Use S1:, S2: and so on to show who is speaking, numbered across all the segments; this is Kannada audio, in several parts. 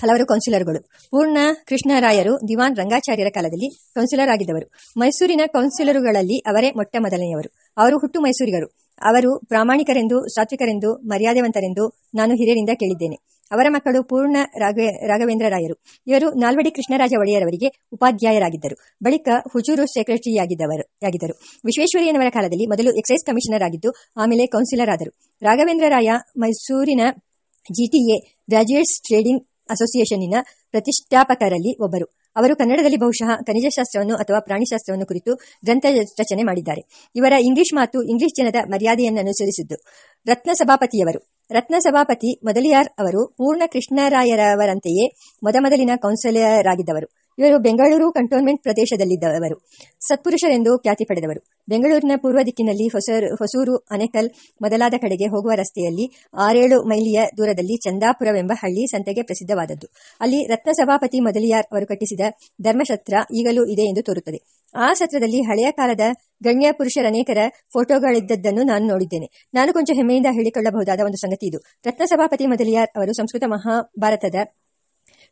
S1: ಹಲವರು ಕೌನ್ಸಿಲರ್ಗಳು. ಪೂರ್ಣ ಕೃಷ್ಣರಾಯರು ದಿವಾನ್ ರಂಗಾಚಾರ್ಯರ ಕಾಲದಲ್ಲಿ ಕೌನ್ಸಿಲರ್ ಆಗಿದ್ದವರು ಮೈಸೂರಿನ ಕೌನ್ಸಿಲರುಗಳಲ್ಲಿ ಅವರೇ ಮೊಟ್ಟ ಮೊದಲನೆಯವರು. ಅವರು ಹುಟ್ಟು ಮೈಸೂರಿಗರು. ಅವರು ಪ್ರಾಮಾಣಿಕರೆಂದು, ಸಾತ್ವಿಕರೆಂದು, ಮರ್ಯಾದೆವಂತರೆಂದು ನಾನು ಹಿರಿಯರಿಂದ ಕೇಳಿದ್ದೇನೆ. ಅವರ ಮಕ್ಕಳು ಪೂರ್ಣ ರಾಘವ, ರಾಘವೇಂದ್ರ ರಾಯರು. ಇವರು ನಾಲ್ವಡಿ ಕೃಷ್ಣರಾಜ ಒಡೆಯರವರಿಗೆ ಉಪಾಧ್ಯಾಯರಾಗಿದ್ದರು. ಬಳಿಕ ಹುಜೂರು ಸೆಕ್ರೆಟರಿಯಾಗಿದ್ದವರು ಆಗಿದ್ದರು ವಿಶ್ವೇಶ್ವರಯ್ಯನವರ ಕಾಲದಲ್ಲಿ ಮೊದಲು ಎಕ್ಸೈಸ್ ಕಮಿಷನರ್ ಆಗಿದ್ದು, ಆಮೇಲೆ ಕೌನ್ಸಿಲರ್ ಆದರು. ರಾಘವೇಂದ್ರ ರಾಯ ಮೈಸೂರಿನ ಜಿಟಿಎ ಗ್ರಾಜ್ಯುಯೇಟ್ಸ್ ಟ್ರೇಡಿಂಗ್ ಅಸೋಸಿಯೇಷನ್ನಿನ ಪ್ರತಿಷ್ಠಾಪಕರಲ್ಲಿ ಒಬ್ಬರು. ಅವರು ಕನ್ನಡದಲ್ಲಿ ಬಹುಶಃ ಖನಿಜಶಾಸ್ತ್ರವನ್ನು ಅಥವಾ ಪ್ರಾಣಿಶಾಸ್ತ್ರವನ್ನು ಕುರಿತು ಗ್ರಂಥ ರಚನೆ ಮಾಡಿದ್ದಾರೆ. ಇವರ ಇಂಗ್ಲಿಷ್ ಮಾತು ಇಂಗ್ಲಿಷ್ ಜನದ ಮರ್ಯಾದೆಯನ್ನು ಅನುಸರಿಸಿದ್ದು ರತ್ನ ಸಭಾಪತಿಯವರು. ರತ್ನ ಸಭಾಪತಿ ಮೊದಲಿಯಾರ್ ಅವರು ಪೂರ್ಣ ಕೃಷ್ಣರಾಯರವರಂತೆಯೇ ಮೊದಮೊದಲಿನ ಕೌನ್ಸಿಲರ್ ಆಗಿದ್ದವರು. ಇವರು ಬೆಂಗಳೂರು ಕಂಟೋನ್ಮೆಂಟ್ ಪ್ರದೇಶದಲ್ಲಿದ್ದವರು. ಸತ್ಪುರುಷರೆಂದು ಖ್ಯಾತಿ ಪಡೆದವರು. ಬೆಂಗಳೂರಿನ ಪೂರ್ವ ದಿಕ್ಕಿನಲ್ಲಿ ಹೊಸರು, ಹೊಸೂರು ಅನೆಕಲ್ ಮೊದಲಾದ ಕಡೆಗೆ ಹೋಗುವ ರಸ್ತೆಯಲ್ಲಿ ಆರೇಳು ಮೈಲಿಯ ದೂರದಲ್ಲಿ ಚಂದಾಪುರವೆಂಬ ಹಳ್ಳಿ ಸಂತೆಗೆ ಪ್ರಸಿದ್ಧವಾದದ್ದು. ಅಲ್ಲಿ ರತ್ನ ಸಭಾಪತಿ ಮೊದಲಿಯಾರ್ ಅವರು ಕಟ್ಟಿಸಿದ ಧರ್ಮಶತ್ರ ಈಗಲೂ ಇದೆ ಎಂದು ತೋರುತ್ತದೆ. ಆ ಸತ್ರದಲ್ಲಿ ಹಳೆಯ ಕಾಲದ ಗಣ್ಯ ಪುರುಷರನೇಕರ ಫೋಟೋಗಳಿದ್ದದ್ದನ್ನು ನಾನು ನೋಡಿದ್ದೇನೆ. ನಾನು ಕೊಂಚ ಹೆಮ್ಮೆಯಿಂದ ಹೇಳಿಕೊಳ್ಳಬಹುದಾದ ಒಂದು ಸಂಗತಿ ಇದು. ರತ್ನ ಸಭಾಪತಿ ಮೊದಲಿಯಾರ್ ಅವರು ಸಂಸ್ಕೃತ ಮಹಾಭಾರತದ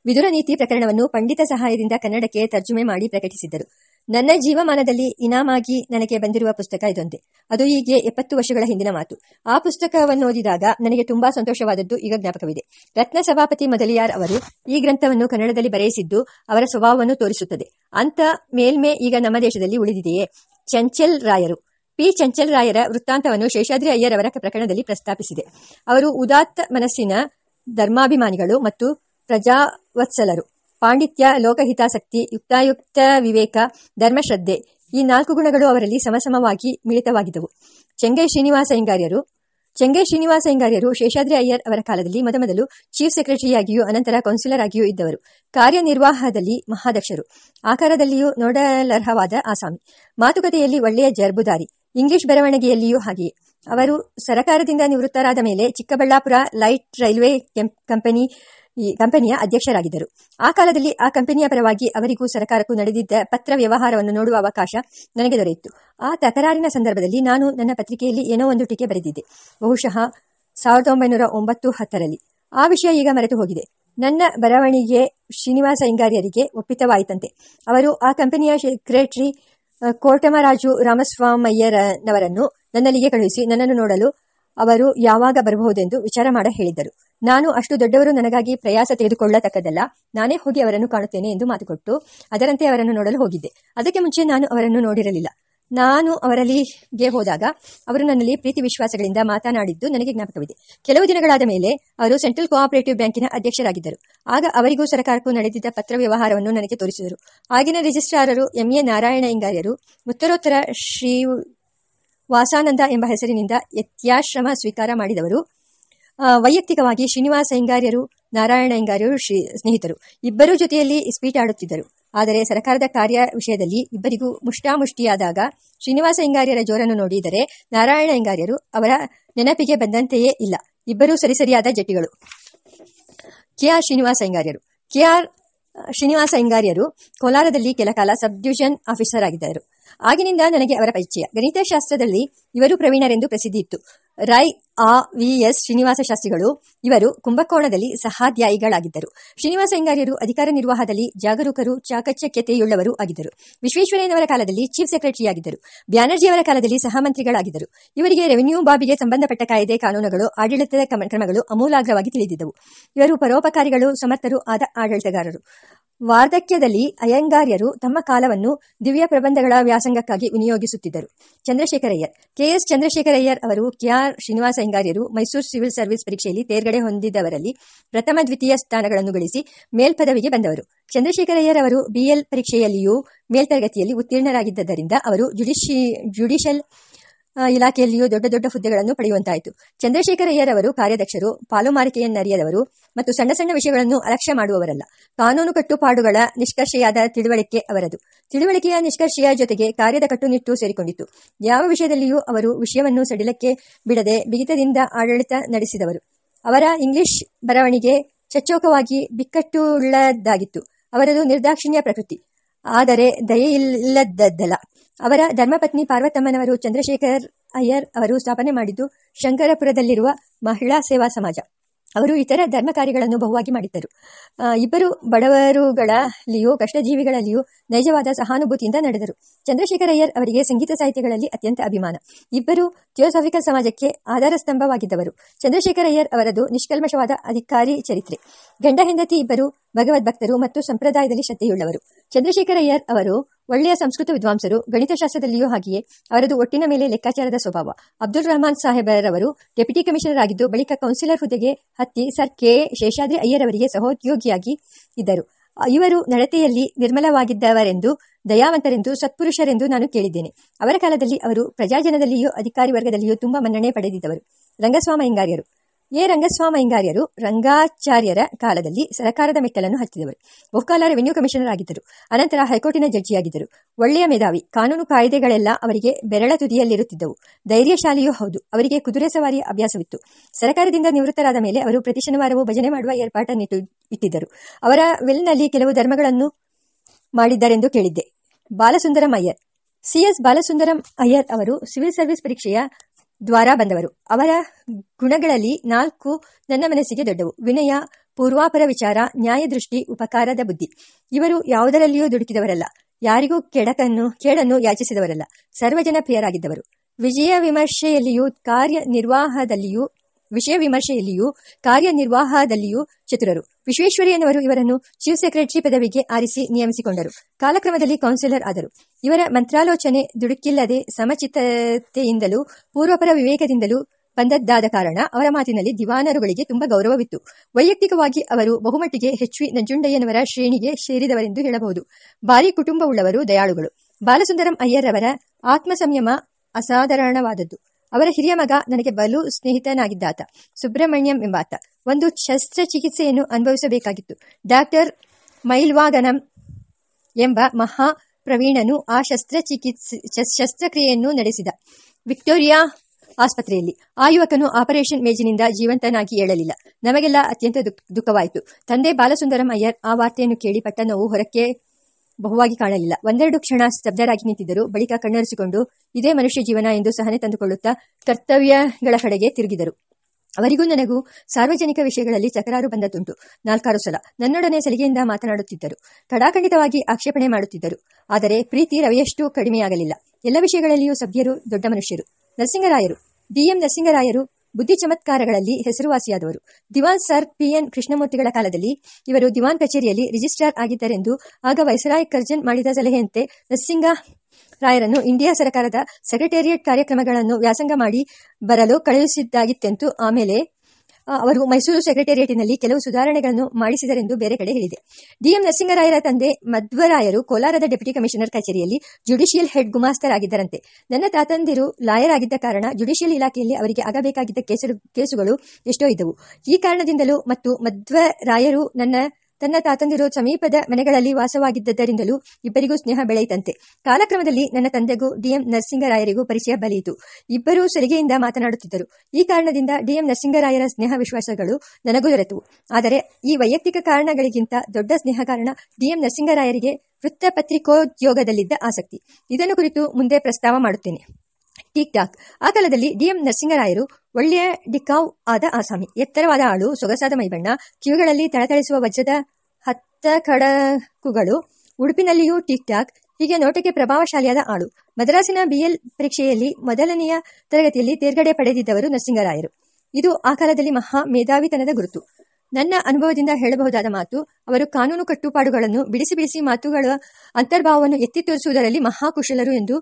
S1: ವಿದುರ ನೀತಿ ಪ್ರಕರಣವನ್ನು ಪಂಡಿತ ಸಹಾಯದಿಂದ ಕನ್ನಡಕ್ಕೆ ತರ್ಜುಮೆ ಮಾಡಿ ಪ್ರಕಟಿಸಿದ್ದರು. ನನ್ನ ಜೀವಮಾನದಲ್ಲಿ ಇನಾಮಾಗಿ ನನಗೆ ಬಂದಿರುವ ಪುಸ್ತಕ ಇದೊಂದೇ. ಅದು ಹೀಗೆ ಎಪ್ಪತ್ತು ವರ್ಷಗಳ ಹಿಂದಿನ ಮಾತು. ಆ ಪುಸ್ತಕವನ್ನು ಓದಿದಾಗ ನನಗೆ ತುಂಬಾ ಸಂತೋಷವಾದದ್ದು ಈಗ ಜ್ಞಾಪಕವಿದೆ. ರತ್ನ ಸಭಾಪತಿ ಮೊದಲಿಯಾರ್ ಅವರು ಈ ಗ್ರಂಥವನ್ನು ಕನ್ನಡದಲ್ಲಿ ಬರೆಯಿಸಿದ್ದು ಅವರ ಸ್ವಭಾವವನ್ನು ತೋರಿಸುತ್ತದೆ. ಅಂತ ಮೇಲ್ಮೆ ಈಗ ನಮ್ಮ ದೇಶದಲ್ಲಿ ಉಳಿದಿದೆಯೇ? ಚಂಚಲ್ ರಾಯರು. ಪಿ. ಚಂಚಲ್ ರಾಯರ ವೃತ್ತಾಂತವನ್ನು ಶೇಷಾದ್ರಿ ಅಯ್ಯರ್ ಅವರ ಪ್ರಕರಣದಲ್ಲಿ ಪ್ರಸ್ತಾಪಿಸಿದೆ. ಅವರು ಉದಾತ್ತ ಮನಸ್ಸಿನ ಧರ್ಮಾಭಿಮಾನಿಗಳು ಮತ್ತು ಪ್ರಜಾವತ್ಸಲರು ಪಾಂಡಿತ್ಯ, ಲೋಕಹಿತಾಸಕ್ತಿ, ಯುಕ್ತಾಯುಕ್ತ ವಿವೇಕ, ಧರ್ಮಶ್ರದ್ಧೆ ಈ ನಾಲ್ಕು ಗುಣಗಳು ಅವರಲ್ಲಿ ಸಮಸಮವಾಗಿ ಮಿಳಿತವಾಗಿದ್ದವು. ಚೆಂಗೈ ಶ್ರೀನಿವಾಸ ಇಂಗಾರ್ಯರು ಚೆಂಗೈ ಶ್ರೀನಿವಾಸ ಇಂಗಾರ್ಯರು ಶೇಷಾದ್ರಿ ಅಯ್ಯರ್ ಅವರ ಕಾಲದಲ್ಲಿ ಮೊದಮೊದಲು ಚೀಫ್ ಸೆಕ್ರೆಟರಿಯಾಗಿಯೂ ಅನಂತರ ಕೌನ್ಸಿಲರ್ ಆಗಿಯೂ ಇದ್ದವರು. ಕಾರ್ಯನಿರ್ವಾಹದಲ್ಲಿ ಮಹಾದಕ್ಷರು. ಆಕಾರದಲ್ಲಿಯೂ ನೋಡಲರ್ಹವಾದ ಆಸಾಮಿ. ಮಾತುಕತೆಯಲ್ಲಿ ಒಳ್ಳೆಯ ಜರ್ಬುದಾರಿ. ಇಂಗ್ಲಿಷ್ ಬರವಣಿಗೆಯಲ್ಲಿಯೂ ಹಾಗೆಯೇ. ಅವರು ಸರಕಾರದಿಂದ ನಿವೃತ್ತರಾದ ಮೇಲೆ ಚಿಕ್ಕಬಳ್ಳಾಪುರ ಲೈಟ್ ರೈಲ್ವೆ ಕಂಪನಿ ಈ ಕಂಪನಿಯ ಅಧ್ಯಕ್ಷರಾಗಿದ್ದರು. ಆ ಕಾಲದಲ್ಲಿ ಆ ಕಂಪನಿಯ ಪರವಾಗಿ ಅವರಿಗೂ ಸರ್ಕಾರಕ್ಕೂ ನಡೆದಿದ್ದ ಪತ್ರ ವ್ಯವಹಾರವನ್ನು ನೋಡುವ ಅವಕಾಶ ನನಗೆ ದೊರೆಯಿತು. ಆ ತಕರಾರಿನ ಸಂದರ್ಭದಲ್ಲಿ ನಾನು ನನ್ನ ಪತ್ರಿಕೆಯಲ್ಲಿ ಏನೋ ಒಂದು ಟೀಕೆ ಬರೆದಿದ್ದೆ. ಬಹುಶಃ ಸಾವಿರದ ಒಂಬೈನೂರ ಒಂಬತ್ತು ಹತ್ತರಲ್ಲಿ. ಆ ವಿಷಯ ಈಗ ಮರೆತು ಹೋಗಿದೆ. ನನ್ನ ಬರವಣಿಗೆ ಶ್ರೀನಿವಾಸ ಇಂಗಾರ್ಯರಿಗೆ ಒಪ್ಪಿತವಾಯಿತಂತೆ. ಅವರು ಆ ಕಂಪನಿಯ ಸೆಕ್ರೆಟರಿ ಕೋಟಮರಾಜು ರಾಮಸ್ವಾಮಯ್ಯರನವರನ್ನು ನನ್ನಲ್ಲಿಗೆ ಕಳುಹಿಸಿ ನನ್ನನ್ನು ನೋಡಲು ಅವರು ಯಾವಾಗ ಬರಬಹುದೆಂದು ವಿಚಾರ ಮಾಡ ಹೇಳಿದ್ದರು. ನಾನು ಅಷ್ಟು ದೊಡ್ಡವರು ನನಗಾಗಿ ಪ್ರಯಾಸ ತೆಗೆದುಕೊಳ್ಳತಕ್ಕದ್ದಲ್ಲ. ನಾನೇ ಹೋಗಿ ಅವರನ್ನು ಕಾಣುತ್ತೇನೆ ಎಂದು ಮಾತುಕೊಟ್ಟು ಅದರಂತೆ ಅವರನ್ನು ನೋಡಲು ಹೋಗಿದ್ದೆ. ಅದಕ್ಕೆ ಮುಂಚೆ ನಾನು ಅವರನ್ನು ನೋಡಿರಲಿಲ್ಲ. ನಾನು ಅವರಲ್ಲಿಗೆ ಹೋದಾಗ ಅವರು ನನ್ನಲ್ಲಿ ಪ್ರೀತಿ ವಿಶ್ವಾಸಗಳಿಂದ ಮಾತನಾಡಿದ್ದು ನನಗೆ ಜ್ಞಾಪಕವಿದೆ. ಕೆಲವು ದಿನಗಳಾದ ಮೇಲೆ ಅವರು ಸೆಂಟ್ರಲ್ ಕೋಆಪರೇಟಿವ್ ಬ್ಯಾಂಕಿನ ಅಧ್ಯಕ್ಷರಾಗಿದ್ದರು. ಆಗ ಅವರಿಗೂ ಸರ್ಕಾರಕ್ಕೂ ನಡೆದಿದ್ದ ಪತ್ರ ವ್ಯವಹಾರವನ್ನು ನನಗೆ ತೋರಿಸಿದರು. ಆಗಿನ ರಿಜಿಸ್ಟ್ರಾರರು ಎಂಎ ನಾರಾಯಣ ಇಂಗಾರ್ಯರು, ಉತ್ತರೋತ್ತರ ಶ್ರೀ ವಾಸಾನಂದ ಎಂಬ ಹೆಸರಿನಿಂದ ಯತ್ಯಾಶ್ರಮ ಸ್ವೀಕಾರ ಮಾಡಿದವರು ವೈಯಕ್ತಿಕವಾಗಿ ಶ್ರೀನಿವಾಸ ಹೆಂಗಾರ್ಯರು, ನಾರಾಯಣ ಹೆಂಗಾರ್ಯರು, ಶ್ರೀ ಸ್ನೇಹಿತರು. ಇಬ್ಬರೂ ಜೊತೆಯಲ್ಲಿ ಸ್ವೀಟ್ ಆಡುತ್ತಿದ್ದರು. ಆದರೆ ಸರ್ಕಾರದ ಕಾರ್ಯ ವಿಷಯದಲ್ಲಿ ಇಬ್ಬರಿಗೂ ಮುಷ್ಟಾಮುಷ್ಟಿಯಾದಾಗ ಶ್ರೀನಿವಾಸ ಹೆಂಗಾರ್ಯರ ಜೋರನ್ನು ನೋಡಿದರೆ ನಾರಾಯಣ ಹೆಂಗಾರ್ಯರು ಅವರ ನೆನಪಿಗೆ ಬಂದಂತೆಯೇ ಇಲ್ಲ. ಇಬ್ಬರೂ ಸರಿಸರಿಯಾದ ಜಟ್ಟಿಗಳು. ಕೆಆರ್ ಶ್ರೀನಿವಾಸ ಇಂಗಾರ್ಯರು ಕೆಆರ್ ಶ್ರೀನಿವಾಸ ಹೆಂಗಾರ್ಯರು ಕೋಲಾರದಲ್ಲಿ ಕೆಲಕಾಲ ಸಬ್ ಡಿವಿಷನ್ ಆಫೀಸರ್ ಆಗಿದ್ದರು. ಆಗಿನಿಂದ ನನಗೆ ಅವರ ಪರಿಚಯ. ಗಣಿತಶಾಸ್ತ್ರದಲ್ಲಿ ಇವರು ಪ್ರವೀಣರೆಂದು ಪ್ರಸಿದ್ಧಿ ಇತ್ತು ರೈ, ಆ, ವಿ, ಎಸ್ ಶ್ರೀನಿವಾಸ ಶಾಸ್ತ್ರಿಗಳು ಇವರು ಕುಂಭಕೋಣದಲ್ಲಿ ಸಹಾಧ್ಯಾಯಿಗಳಾಗಿದ್ದರು. ಶ್ರೀನಿವಾಸ ಹೆಂಗಾರ್ಯರು ಅಧಿಕಾರ ನಿರ್ವಾಹದಲ್ಲಿ ಜಾಗರೂಕರು, ಚಾಕಚಕ್ಯತೆಯುಳ್ಳವರು ಆಗಿದ್ದರು. ವಿಶ್ವೇಶ್ವರಯ್ಯನವರ ಕಾಲದಲ್ಲಿ ಚೀಫ್ ಸೆಕ್ರೆಟರಿಯಾಗಿದ್ದರು. ಬ್ಯಾನರ್ಜಿಯವರ ಕಾಲದಲ್ಲಿ ಸಹಮಂತ್ರಿಗಳಾಗಿದ್ದರು ಇವರಿಗೆ ರೆವಿನ್ಯೂ ಬಾಬಿಗೆ ಸಂಬಂಧಪಟ್ಟ ಕಾಯ್ದೆ ಕಾನೂನುಗಳು, ಆಡಳಿತದ ಕ್ರಮಗಳು ಅಮೂಲಾಗ್ರವಾಗಿ ತಿಳಿದಿದ್ದವು. ಇವರು ಪರೋಪಕಾರಿಗಳು, ಸಮರ್ಥರು ಆದ ಆಡಳಿತಗಾರರು. ವಾರ್ಧಕ್ಯದಲ್ಲಿ ಅಯ್ಯಂಗಾರ್ಯರು ತಮ್ಮ ಕಾಲವನ್ನು ದಿವ್ಯ ಪ್ರಬಂಧಗಳ ವ್ಯಾಸಂಗಕ್ಕಾಗಿ ವಿನಿಯೋಗಿಸುತ್ತಿದ್ದರು. ಚಂದ್ರಶೇಖರಯ್ಯರ್ ಕೆಎಸ್ ಚಂದ್ರಶೇಖರಯ್ಯರ್ ಅವರು ಕೆಆರ್ ಶ್ರೀನಿವಾಸ ಅಯ್ಯಂಗಾರ್ಯರು ಮೈಸೂರು ಸಿವಿಲ್ ಸರ್ವಿಸ್ ಪರೀಕ್ಷೆಯಲ್ಲಿ ತೇರ್ಗಡೆ ಹೊಂದಿದವರಲ್ಲಿ ಪ್ರಥಮ ದ್ವಿತೀಯ ಸ್ಥಾನಗಳನ್ನು ಗಳಿಸಿ ಮೇಲ್ಪದವಿಗೆ ಬಂದವರು. ಚಂದ್ರಶೇಖರಯ್ಯರ್ ಅವರು ಬಿಎಲ್ ಪರೀಕ್ಷೆಯಲ್ಲಿಯೂ ಮೇಲ್ತರಗತಿಯಲ್ಲಿ ಉತ್ತೀರ್ಣರಾಗಿದ್ದರಿಂದ ಅವರು ಜುಡಿಶಿ, ಜುಡಿಷಿಯಲ್ ಇಲಾಖೆಯಲ್ಲಿಯೂ ದೊಡ್ಡ ದೊಡ್ಡ ಹುದ್ದೆಗಳನ್ನು ಪಡೆಯುವಂತಾಯಿತು. ಚಂದ್ರಶೇಖರಯ್ಯರವರು ಕಾರ್ಯಾಧ್ಯಕ್ಷರು ಕಾರ್ಯದಕ್ಷರು ಪಾಲುಮಾರಿಕೆಯನ್ನರಿಯದವರು ಮತ್ತು ಸಣ್ಣ ಸಣ್ಣ ವಿಷಯಗಳನ್ನು ಅಲಕ್ಷ್ಯ ಮಾಡುವವರಲ್ಲ. ಕಾನೂನು ಕಟ್ಟುಪಾಡುಗಳ ನಿಷ್ಕರ್ಷೆಯಾದ ತಿಳುವಳಿಕೆ ಅವರದು. ತಿಳುವಳಿಕೆಯ ನಿಷ್ಕರ್ಷೆಯ ಜೊತೆಗೆ ಕಾರ್ಯದ ಕಟ್ಟುನಿಟ್ಟು ಸೇರಿಕೊಂಡಿತ್ತು. ಯಾವ ವಿಷಯದಲ್ಲಿಯೂ ಅವರು ವಿಷಯವನ್ನು ಸಡಿಲಕ್ಕೆ ಬಿಡದೆ ಬಿಗಿತದಿಂದ ಆಡಳಿತ ನಡೆಸಿದವರು. ಅವರ ಇಂಗ್ಲಿಷ್ ಬರವಣಿಗೆ ಚಚ್ಚೋಕವಾಗಿ ಬಿಕ್ಕಟ್ಟುಳ್ಳದ್ದಾಗಿತ್ತು. ಅವರದು ನಿರ್ದಾಕ್ಷಿಣ್ಯ ಪ್ರಕೃತಿ. ಆದರೆ ದಯೆಯಿಲ್ಲದ್ದಲ್ಲ. ಅವರ ಧರ್ಮಪತ್ನಿ ಪಾರ್ವತಮ್ಮನವರು ಚಂದ್ರಶೇಖರ್ ಅಯ್ಯರ್ ಅವರು ಸ್ಥಾಪನೆ ಮಾಡಿದ್ದು ಶಂಕರಪುರದಲ್ಲಿರುವ ಮಹಿಳಾ ಸೇವಾ ಸಮಾಜ. ಅವರು ಇತರ ಧರ್ಮ ಕಾರ್ಯಗಳನ್ನು ಬಹುವಾಗಿ ಮಾಡಿದ್ದರು. ಇಬ್ಬರು ಬಡವರುಗಳಲ್ಲಿಯೂ ಕಷ್ಟಜೀವಿಗಳಲ್ಲಿಯೂ ನೈಜವಾದ ಸಹಾನುಭೂತಿಯಿಂದ ನಡೆದರು. ಚಂದ್ರಶೇಖರ ಅಯ್ಯರ್ ಅವರಿಗೆ ಸಂಗೀತ ಸಾಹಿತ್ಯಗಳಲ್ಲಿ ಅತ್ಯಂತ ಅಭಿಮಾನ. ಇಬ್ಬರು ಥಿಯೋಸಾಫಿಕಲ್ ಸಮಾಜಕ್ಕೆ ಆಧಾರ ಸ್ತಂಭವಾಗಿದ್ದವರು ಚಂದ್ರಶೇಖರ ಅಯ್ಯರ್ ಅವರದು ನಿಷ್ಕಲ್ಮಶವಾದ ಅಧಿಕಾರಿ ಚರಿತ್ರೆ. ಗಂಡ ಹೆಂಡತಿ ಇಬ್ಬರು ಭಗವದ್ಭಕ್ತರು ಮತ್ತು ಸಂಪ್ರದಾಯದಲ್ಲಿ ಶ್ರದ್ಧೆಯುಳ್ಳವರು. ಚಂದ್ರಶೇಖರ ಅಯ್ಯರ್ ಅವರು ಒಳ್ಳೆಯ ಸಂಸ್ಕೃತ ವಿದ್ವಾಂಸರು, ಗಣಿತಶಾಸ್ತ್ರದಲ್ಲಿಯೂ ಹಾಗೆಯೇ ಅವರದು ಒಟ್ಟಿನ ಮೇಲೆ ಲೆಕ್ಕಾಚಾರದ ಸ್ವಭಾವ. ಅಬ್ದುಲ್ ರಹಮಾನ್ ಸಾಹೇಬರವರು ಡೆಪ್ಯೂಟಿ ಕಮಿಷನರ್ ಆಗಿದ್ದು, ಬಳಿಕ ಕೌನ್ಸಿಲರ್ ಹುದ್ದೆಗೆ ಹತ್ತಿ ಸರ್ ಕೆ. ಶೇಷಾದ್ರಿ ಅಯ್ಯರ್ ಅವರಿಗೆ ಸಹೋದ್ಯೋಗಿಯಾಗಿ ಇದ್ದರು. ಇವರು ನಡತೆಯಲ್ಲಿ ನಿರ್ಮಲವಾಗಿದ್ದವರೆಂದು, ದಯಾವಂತರೆಂದು, ಸತ್ಪುರುಷರೆಂದು ನಾನು ಕೇಳಿದ್ದೇನೆ. ಅವರ ಕಾಲದಲ್ಲಿ ಅವರು ಪ್ರಜಾಜನದಲ್ಲಿಯೂ, ಅಧಿಕಾರಿ ವರ್ಗದಲ್ಲಿಯೂ ತುಂಬಾ ಮನ್ನಣೆ ಪಡೆದಿದ್ದವರು. ರಂಗಸ್ವಾಮ ಎ. ರಂಗಸ್ವಾಮಯ್ಯಂಗಾರ್ಯರು ರಂಗಾಚಾರ್ಯರ ಕಾಲದಲ್ಲಿ ಸರಕಾರದ ಮೆಟ್ಟಲನ್ನು ಹತ್ತಿದವರು. ಬಹುಕಾಲ ರೆವಿನ್ಯೂ ಕಮಿಷನರ್ ಆಗಿದ್ದರು. ಅನಂತರ ಹೈಕೋರ್ಟಿನ ಜಡ್ಜಿಯಾಗಿದ್ದರು. ಒಳ್ಳೆಯ ಮೇಧಾವಿ, ಕಾನೂನು ಕಾಯ್ದೆಗಳೆಲ್ಲ ಅವರಿಗೆ ಬೆರಳ ತುದಿಯಲ್ಲಿರುತ್ತಿದ್ದವು. ಧೈರ್ಯಶಾಲಿಯೂ ಹೌದು, ಅವರಿಗೆ ಕುದುರೆ ಸವಾರಿಯ ಅಭ್ಯಾಸವಿತ್ತು. ಸರಕಾರದಿಂದ ನಿವೃತ್ತರಾದ ಮೇಲೆ ಅವರು ಪ್ರತಿ ಶನಿವಾರವೂ ಭಜನೆ ಮಾಡುವ ಏರ್ಪಾಟನ್ನಿಟ್ಟು ಇಟ್ಟಿದ್ದರು. ಅವರ ವೆಲ್ನಲ್ಲಿ ಕೆಲವು ಧರ್ಮಗಳನ್ನು ಮಾಡಿದ್ದಾರೆಂದು ಕೇಳಿದ್ದೆ. ಬಾಲಸುಂದರಂ ಅಯ್ಯರ್. ಸಿಎಸ್ ಬಾಲಸುಂದರಂ ಅಯ್ಯರ್ ಅವರು ಸಿವಿಲ್ ಸರ್ವಿಸ್ ಪರೀಕ್ಷೆಯ ದ್ವಾರ ಬಂದವರು. ಅವರ ಗುಣಗಳಲ್ಲಿ ನಾಲ್ಕು ನನ್ನ ಮನಸ್ಸಿಗೆ ದೊಡ್ಡವು. ವಿನಯ, ಪೂರ್ವಾಪರ ವಿಚಾರ, ನ್ಯಾಯದೃಷ್ಟಿ, ಉಪಕಾರದ ಬುದ್ಧಿ. ಇವರು ಯಾವುದರಲ್ಲಿಯೂ ದುಡುಕಿದವರಲ್ಲ. ಯಾರಿಗೂ ಕೆಡಕನ್ನು, ಕೇಡನ್ನು ಯಾಚಿಸಿದವರಲ್ಲ. ಸರ್ವಜನ ಪ್ರಿಯರಾಗಿದ್ದವರು. ವಿಜಯ ವಿಮರ್ಶೆಯಲ್ಲಿಯೂ ಕಾರ್ಯನಿರ್ವಾಹದಲ್ಲಿಯೂ ವಿಷಯ ವಿಮರ್ಶೆಯಲ್ಲಿಯೂ, ಕಾರ್ಯನಿರ್ವಾಹದಲ್ಲಿಯೂ ಚತುರರು. ವಿಶ್ವೇಶ್ವರಯ್ಯನವರು ಇವರನ್ನು ಚೀಫ್ ಸೆಕ್ರೆಟರಿ ಪದವಿಗೆ ಆರಿಸಿ ನಿಯಮಿಸಿಕೊಂಡರು. ಕಾಲಕ್ರಮದಲ್ಲಿ ಕೌನ್ಸಿಲರ್ ಆದರು. ಇವರ ಮಂತ್ರಾಲೋಚನೆ ದುಡುಕಿಲ್ಲದೆ ಸಮಚಿತ್ತತೆಯಿಂದಲೂ, ಪೂರ್ವಪರ ವಿವೇಕದಿಂದಲೂ ಬಂದದ್ದಾದ ಕಾರಣ ಅವರ ಮಾತಿನಲ್ಲಿ ದಿವಾನರುಗಳಿಗೆ ತುಂಬಾ ಗೌರವವಿತ್ತು. ವೈಯಕ್ತಿಕವಾಗಿ ಅವರು ಬಹುಮಟ್ಟಿಗೆ ಹೆಚ್ ವಿ ನಂಜುಂಡಯ್ಯನವರ ಶ್ರೇಣಿಗೆ ಸೇರಿದವರೆಂದು ಹೇಳಬಹುದು. ಭಾರಿ ಕುಟುಂಬವುಳ್ಳವರು ದಯಾಳುಗಳು. ಬಾಲಸುಂದರಂ ಅಯ್ಯರ್ ಅವರ ಆತ್ಮ ಸಂಯಮ ಅಸಾಧಾರಣವಾದದ್ದು. ಅವರ ಹಿರಿಯ ಮಗ ನನಗೆ ಬಲು ಸ್ನೇಹಿತನಾಗಿದ್ದಾತ, ಸುಬ್ರಹ್ಮಣ್ಯಂ ಎಂಬಾತ. ಒಂದು ಶಸ್ತ್ರಚಿಕಿತ್ಸೆಯನ್ನು ಅನುಭವಿಸಬೇಕಾಗಿತ್ತು. ಡಾಕ್ಟರ್ ಮೈಲ್ವಾಗನಂ ಎಂಬ ಮಹಾ ಪ್ರವೀಣನು ಆ ಶಸ್ತ್ರಚಿಕಿತ್ಸೆ ಶಸ್ತ್ರಕ್ರಿಯೆಯನ್ನು ನಡೆಸಿದ. ವಿಕ್ಟೋರಿಯಾ ಆಸ್ಪತ್ರೆಯಲ್ಲಿ. ಆ ಯುವಕನು ಆಪರೇಷನ್ ಮೇಜಿನಿಂದ ಜೀವಂತನಾಗಿ ಏಳಲಿಲ್ಲ. ನಮಗೆಲ್ಲ ಅತ್ಯಂತ ದುಃಖವಾಯಿತು. ತಂದೆ ಬಾಲಸುಂದರಂ ಅಯ್ಯರ್ ಆ ವಾರ್ತೆಯನ್ನು ಕೇಳಿ ಪಟ್ಟ ಹೊರಕ್ಕೆ ಬಹುವಾಗಿ ಕಾಣಲಿಲ್ಲ. ಒಂದೆರಡು ಕ್ಷಣ ಸ್ತಬ್ಧರಾಗಿ ನಿಂತಿದ್ದರು. ಬಳಿಕ ಕಣ್ಣರಿಸಿಕೊಂಡು, ಇದೇ ಮನುಷ್ಯ ಜೀವನ ಎಂದು ಸಹನೆ ತಂದುಕೊಳ್ಳುತ್ತಾ ಕರ್ತವ್ಯಗಳ ಕಡೆಗೆ ತಿರುಗಿದರು. ಅವರಿಗೂ ನನಗೂ ಸಾರ್ವಜನಿಕ ವಿಷಯಗಳಲ್ಲಿ ತಕರಾರು ಬಂದದ್ದುಂಟು. ನಾಲ್ಕಾರು ಸಲ ನನ್ನೊಡನೆ ಸಲಿಗೆಯಿಂದ ಮಾತನಾಡುತ್ತಿದ್ದರು. ಕಡಾಖಂಡಿತವಾಗಿ ಆಕ್ಷೇಪಣೆ ಮಾಡುತ್ತಿದ್ದರು. ಆದರೆ ಪ್ರೀತಿ ರವಿಯಷ್ಟು ಕಡಿಮೆಯಾಗಲಿಲ್ಲ. ಎಲ್ಲ ವಿಷಯಗಳಲ್ಲಿಯೂ ಸಭ್ಯರು, ದೊಡ್ಡ ಮನುಷ್ಯರು. ನರಸಿಂಗರಾಯರು ಡಿಎಂ ನರಸಿಂಗರಾಯರು ಬುದ್ಧಿ ಚಮತ್ಕಾರಗಳಲ್ಲಿ ಹೆಸರುವಾಸಿಯಾದವರು. ದಿವಾನ್ ಸರ್ ಪಿಎನ್ ಕೃಷ್ಣಮೂರ್ತಿಗಳ ಕಾಲದಲ್ಲಿ ಇವರು ದಿವಾನ್ ಕಚೇರಿಯಲ್ಲಿ ರಿಜಿಸ್ಟ್ರಾರ್ ಆಗಿದ್ದರೆಂದು ಆಗ ವೈಸರಾಯ್ ಕರ್ಜನ್ ಮಾಡಿದ ಸಲಹೆಯಂತೆ ನರಸಿಂಗ ರಾಯರನ್ನು ಇಂಡಿಯಾ ಸರ್ಕಾರದ ಸೆಕ್ರೆಟೇರಿಯೇಟ್ ಕಾರ್ಯಕ್ರಮಗಳನ್ನು ವ್ಯಾಸಂಗ ಮಾಡಿ ಬರಲು ಕಳುಹಿಸಿದ್ದಾಗಿತ್ತೆಂತೂ ಆಮೇಲೆ ಅವರು ಮೈಸೂರು ಸೆಕ್ರೆಟೇರಿಯೇಟಿನಲ್ಲಿ ಕೆಲವು ಸುಧಾರಣೆಗಳನ್ನು ಮಾಡಿಸಿದರೆಂದು ಬೇರೆ ಕಡೆ ಹೇಳಿದೆ. ಡಿಎಂ ನರಸಿಂಗರಾಯರ ತಂದೆ ಮಧ್ವರಾಯರು ಕೋಲಾರದ ಡೆಪ್ಯೂಟಿ ಕಮಿಷನರ್ ಕಚೇರಿಯಲ್ಲಿ ಜುಡಿಷಿಯಲ್ ಹೆಡ್ ಗುಮಾಸ್ತರಾಗಿದ್ದರಂತೆ. ನನ್ನ ತಾತಂದಿರು ಲಾಯರ್ ಆಗಿದ್ದ ಕಾರಣ ಜುಡಿಷಿಯಲ್ ಇಲಾಖೆಯಲ್ಲಿ ಅವರಿಗೆ ಆಗಬೇಕಾಗಿದ್ದ ಕೇಸುಗಳು ಎಷ್ಟೋ ಇದ್ದವು. ಈ ಕಾರಣದಿಂದಲೂ ಮತ್ತು ಮಧ್ವರಾಯರು ನನ್ನ ತನ್ನ ತಾತಂದಿರು ಸಮೀಪದ ಮನೆಗಳಲ್ಲಿ ವಾಸವಾಗಿದ್ದರಿಂದಲೂ ಇಬ್ಬರಿಗೂ ಸ್ನೇಹ ಬೆಳೆಯಿತಂತೆ. ಕಾಲಕ್ರಮದಲ್ಲಿ ನನ್ನ ತಂದೆಗೂ ಡಿಎಂ ನರಸಿಂಗರಾಯರಿಗೂ ಪರಿಚಯ ಬಲಿಯಿತು. ಇಬ್ಬರೂ ಸರಿಗೆಯಿಂದ ಮಾತನಾಡುತ್ತಿದ್ದರು. ಈ ಕಾರಣದಿಂದ ಡಿಎಂ ನರಸಿಂಗರಾಯರ ಸ್ನೇಹ ವಿಶ್ವಾಸಗಳು ನನಗೂ ದೊರೆತವು ಆದರೆ ಈ ವೈಯಕ್ತಿಕ ಕಾರಣಗಳಿಗಿಂತ ದೊಡ್ಡ ಸ್ನೇಹ ಕಾರಣ ಡಿಎಂ ನರಸಿಂಗರಾಯರಿಗೆ ವೃತ್ತಪತ್ರಿಕೋದ್ಯೋಗದಲ್ಲಿದ್ದ ಆಸಕ್ತಿ. ಇದನ್ನು ಕುರಿತು ಮುಂದೆ ಪ್ರಸ್ತಾವ ಮಾಡುತ್ತೇನೆ. Tick tock. ಆ ಕಾಲದಲ್ಲಿ ಡಿಎಂ ನರಸಿಂಗರಾಯರು ಒಳ್ಳೆಯ ಡಿಕಾವ್ ಆದ ಆಸಾಮಿ, ಎತ್ತರವಾದ ಆಳು, ಸೊಗಸಾದ ಮೈಬಣ್ಣ, ಕಿವಿಗಳಲ್ಲಿ ತಳತಳಿಸುವ ವಜ್ರದ ಕಡಕುಗಳು, ಉಡುಪಿನಲ್ಲಿಯೂ ಟಿಕ್ ಟಾಕ್ ಹೀಗೆ ನೋಟಕ್ಕೆ ಪ್ರಭಾವಶಾಲಿಯಾದ ಆಳು. ಮದ್ರಾಸಿನ ಬಿಎಲ್ ಪರೀಕ್ಷೆಯಲ್ಲಿ ಮೊದಲನೆಯ ತರಗತಿಯಲ್ಲಿ ತೇರ್ಗಡೆ ಪಡೆದಿದ್ದವರು ನರಸಿಂಗರಾಯರು ಇದು ಆ ಕಾಲದಲ್ಲಿ ಮಹಾ ಮೇಧಾವಿತನದ ಗುರುತು. ನನ್ನ ಅನುಭವದಿಂದ ಹೇಳಬಹುದಾದ ಮಾತು, ಅವರು ಕಾನೂನು ಕಟ್ಟುಪಾಡುಗಳನ್ನು ಬಿಡಿಸಿ ಬಿಡಿಸಿ ಮಾತುಗಳ ಅಂತರ್ಭಾವವನ್ನು ಎತ್ತಿ ತೋರಿಸುವುದರಲ್ಲಿ ಮಹಾಕುಶಲರು ಎಂದು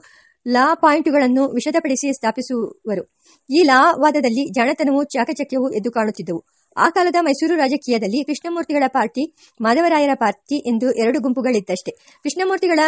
S1: ಲಾ ಪಾಯಿಂಟುಗಳನ್ನು ವಿಷದಪಡಿಸಿ ಸ್ಥಾಪಿಸುವರು. ಈ ಲಾ ವಾದದಲ್ಲಿ ಜಾಣತನವು ಚಾಕಚಕ್ಯವು ಎದ್ದು ಕಾಣುತ್ತಿದ್ದವು. ಆ ಕಾಲದ ಮೈಸೂರು ರಾಜಕೀಯದಲ್ಲಿ ಕೃಷ್ಣಮೂರ್ತಿಗಳ ಪಾರ್ಟಿ ಮಾಧವರಾಯರ ಪಾರ್ಟಿ ಎಂದು ಎರಡು ಗುಂಪುಗಳಿದ್ದಷ್ಟೇ ಕೃಷ್ಣಮೂರ್ತಿಗಳ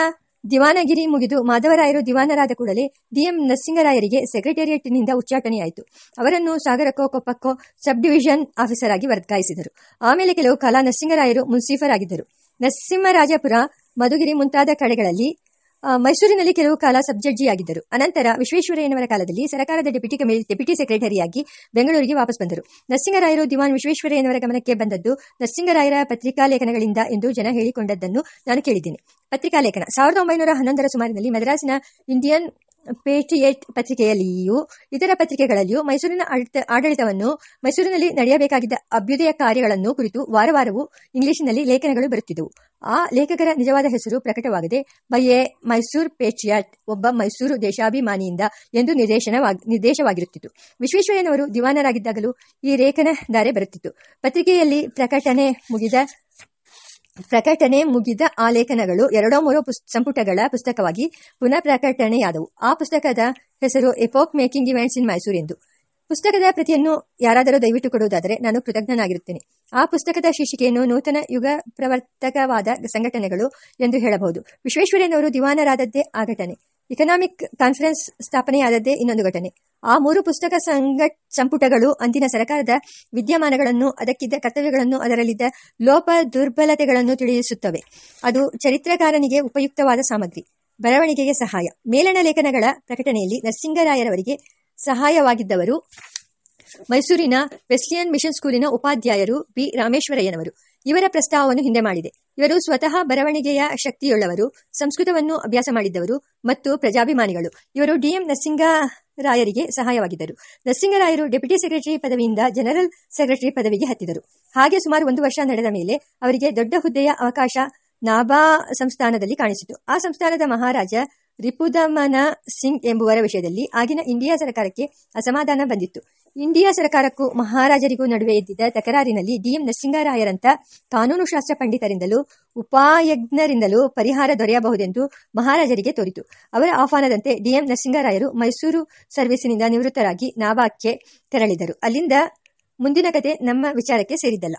S1: ದಿವಾನಗಿರಿ ಮುಗಿದು ಮಾಧವರಾಯರು ದಿವಾನರಾದ ಕೂಡಲೇ ಡಿಎಂ ನರಸಿಂಗರಾಯರಿಗೆ ಸೆಕ್ರೆಟೇರಿಯೇಟ್ನಿಂದ ಉಚ್ಚಾಟನೆಯಾಯಿತು. ಅವರನ್ನು ಸಾಗರಕ್ಕೋ, ಕೊಪ್ಪಕ್ಕೋ ಸಬ್ ಡಿವಿಷನ್ ಆಫೀಸರ್ ಆಗಿ ವರ್ಗಾಯಿಸಿದರು. ಆಮೇಲೆ ಕೆಲವು ಕಾಲ ನರಸಿಂಗರಾಯರು ಮುನ್ಸೀಫರ್ ನರಸಿಂಹರಾಜಪುರ, ಮಧುಗಿರಿ ಮುಂತಾದ ಕಡೆಗಳಲ್ಲಿ ಮೈಸೂರಿನಲ್ಲಿ ಕೆಲವು ಕಾಲ ಸಬ್ ಆಗಿದ್ದರು ಅನಂತರ ವಿಶ್ವೇಶ್ವರಯ್ಯನವರ ಕಾಲದಲ್ಲಿ ಸರ್ಕಾರದ ಡೆಪ್ಯೂಟಿ ಡೆಪ್ಯೂಟಿ ಸೆಕ್ರೆಟರಿಯಾಗಿ ಬೆಂಗಳೂರಿಗೆ ವಾಪಸ್ ಬಂದರು. ನರಸಿಂಗರಾಯರು ದಿವಾನ್ ವಿಶ್ವೇಶ್ವರಯ್ಯನವರ ಗಮನಕ್ಕೆ ಬಂದದ್ದು ನರಸಿಂಗರಾಯರ ಪತ್ರಿಕಾ ಲೇಖನಗಳಿಂದ ಎಂದು ಜನ ಹೇಳಿಕೊಂಡದ್ದನ್ನು ನಾನು ಕೇಳಿದ್ದೇನೆ. ಪತ್ರಿಕಾ ಲೇಖನ ಸಾವಿರದ ಒಂಬೈನೂರ ಸುಮಾರಿನಲ್ಲಿ ಮದ್ರಾಸಿನ ಇಂಡಿಯನ್ ಪೇಟಿಯೇಟ್ ಪತ್ರಿಕೆಯಲ್ಲಿಯೂ, ಇತರ ಪತ್ರಿಕೆಗಳಲ್ಲಿಯೂ ಮೈಸೂರಿನ ಆಡಳಿತವನ್ನು ಮೈಸೂರಿನಲ್ಲಿ ನಡೆಯಬೇಕಾಗಿದ್ದ ಅಭ್ಯುದಯ ಕಾರ್ಯಗಳನ್ನು ಕುರಿತು ವಾರ ವಾರವೂ ಇಂಗ್ಲಿಷಿನಲ್ಲಿ ಲೇಖನಗಳು ಬರುತ್ತಿದ್ದವು ಆ ಲೇಖಕರ ನಿಜವಾದ ಹೆಸರು ಪ್ರಕಟವಾಗದೆ ಬೈ ಎ ಮೈಸೂರು ಪೇಟ್ರಿಯಾಟ್ ಒಬ್ಬ ಮೈಸೂರು ದೇಶಾಭಿಮಾನಿಯಿಂದ ಎಂದು ನಿರ್ದೇಶನವಾಗಿ ನಿರ್ದೇಶವಾಗಿರುತ್ತಿತ್ತು. ವಿಶ್ವೇಶ್ವರಯ್ಯನವರು ದಿವಾನರಾಗಿದ್ದಾಗಲೂ ಈ ಲೇಖನ ದಾರೆ ಬರುತ್ತಿತ್ತು. ಪತ್ರಿಕೆಯಲ್ಲಿ ಪ್ರಕಟಣೆ ಮುಗಿದ ಪ್ರಕಟಣೆ ಮುಗಿದ ಆ ಲೇಖನಗಳು ಎರಡೋ ಮೂರೋ ಸಂಪುಟಗಳ ಪುಸ್ತಕವಾಗಿ ಪುನಃ ಪ್ರಕಟಣೆಯಾದವು. ಆ ಪುಸ್ತಕದ ಹೆಸರು epoch making events in Mysore ಎಂದು. ಪುಸ್ತಕದ ಪ್ರತಿಯನ್ನು ಯಾರಾದರೂ ದಯವಿಟ್ಟು ಕೊಡುವುದಾದರೆ ನಾನು ಕೃತಜ್ಞನಾಗಿರುತ್ತೇನೆ. ಆ ಪುಸ್ತಕದ ಶೀರ್ಷಿಕೆಯನ್ನು ನೂತನ ಯುಗ ಪ್ರವರ್ತಕವಾದ ಸಂಘಟನೆಗಳು ಎಂದು ಹೇಳಬಹುದು. ವಿಶ್ವೇಶ್ವರಯ್ಯನವರು ದಿವಾನರಾದದ್ದೇ ಆ ಘಟನೆ. ಇಕನಾಮಿಕ್ ಕಾನ್ಫರೆನ್ಸ್ ಸ್ಥಾಪನೆಯಾದದ್ದೇ ಇನ್ನೊಂದು ಘಟನೆ. ಆ ಮೂರು ಪುಸ್ತಕ ಸಂಘ ಸಂಪುಟಗಳು ಅಂದಿನ ಸರಕಾರದ ವಿದ್ಯಮಾನಗಳನ್ನು, ಅದಕ್ಕಿದ್ದ ಕರ್ತವ್ಯಗಳನ್ನು, ಅದರಲ್ಲಿದ್ದ ಲೋಪ ದುರ್ಬಲತೆಗಳನ್ನು ತಿಳಿಸುತ್ತವೆ. ಅದು ಚರಿತ್ರಕಾರನಿಗೆ ಉಪಯುಕ್ತವಾದ ಸಾಮಗ್ರಿ, ಬರವಣಿಗೆಗೆ ಸಹಾಯ. ಮೇಲಣ ಲೇಖನಗಳ ಪ್ರಕಟಣೆಯಲ್ಲಿ ನರಸಿಂಗರಾಯರವರಿಗೆ ಸಹಾಯವಾಗಿದ್ದವರು ಮೈಸೂರಿನ ವೆಸ್ಲಿಯನ್ ಮಿಷನ್ ಸ್ಕೂಲಿನ ಉಪಾಧ್ಯಾಯರು ಬಿ. ರಾಮೇಶ್ವರಯ್ಯನವರು. ಇವರ ಪ್ರಸ್ತಾವವನ್ನು ಹಿಂದೆ ಮಾಡಿದೆ. ಇವರು ಸ್ವತಃ ಬರವಣಿಗೆಯ ಶಕ್ತಿಯುಳ್ಳವರು, ಸಂಸ್ಕೃತವನ್ನು ಅಭ್ಯಾಸ ಮಾಡಿದ್ದವರು ಮತ್ತು ಪ್ರಜಾಭಿಮಾನಿಗಳು. ಇವರು ಡಿಎಂ ನರಸಿಂಗರಾಯರಿಗೆ ಸಹಾಯವಾಗಿದ್ದರು. ನರಸಿಂಗರಾಯರು ಡೆಪ್ಯೂಟಿ ಸೆಕ್ರೆಟರಿ ಪದವಿಯಿಂದ ಜನರಲ್ ಸೆಕ್ರೆಟರಿ ಪದವಿಗೆ ಹತ್ತಿದರು ಹಾಗೆ ಸುಮಾರು ಒಂದು ವರ್ಷ ನಡೆದ ಮೇಲೆ ಅವರಿಗೆ ದೊಡ್ಡ ಹುದ್ದೆಯ ಅವಕಾಶ ನಾಭಾ ಸಂಸ್ಥಾನದಲ್ಲಿ ಕಾಣಿಸಿತು. ಆ ಸಂಸ್ಥಾನದ ಮಹಾರಾಜ ರಿಪುದಮನ ಸಿಂಗ್ ಎಂಬುವರ ವಿಷಯದಲ್ಲಿ ಆಗಿನ ಇಂಡಿಯಾ ಸರ್ಕಾರಕ್ಕೆ ಅಸಮಾಧಾನ ಬಂದಿತ್ತು. ಇಂಡಿಯಾ ಸರ್ಕಾರಕ್ಕೂ ಮಹಾರಾಜರಿಗೂ ನಡುವೆ ಇದ್ದಿದ್ದ ತಕರಾರಿನಲ್ಲಿ ಡಿಎಂ ನರಸಿಂಗರಾಯರಂತ ಕಾನೂನು ಶಾಸ್ತ್ರ ಪಂಡಿತರಿಂದಲೂ ಉಪಾಯಜ್ಞರಿಂದಲೂ ಪರಿಹಾರ ದೊರೆಯಬಹುದೆಂದು ಮಹಾರಾಜರಿಗೆ ತೋರಿತು. ಅವರ ಆಹ್ವಾನದಂತೆ ಡಿಎಂ ನರಸಿಂಗರಾಯರು ಮೈಸೂರು ಸರ್ವೀಸಿನಿಂದ ನಿವೃತ್ತರಾಗಿ ನಾಭಾಕ್ಕೆ ತೆರಳಿದರು. ಅಲ್ಲಿಂದ ಮುಂದಿನ ಕತೆ ನಮ್ಮ ವಿಚಾರಕ್ಕೆ ಸೇರಿದ್ದಲ್ಲ.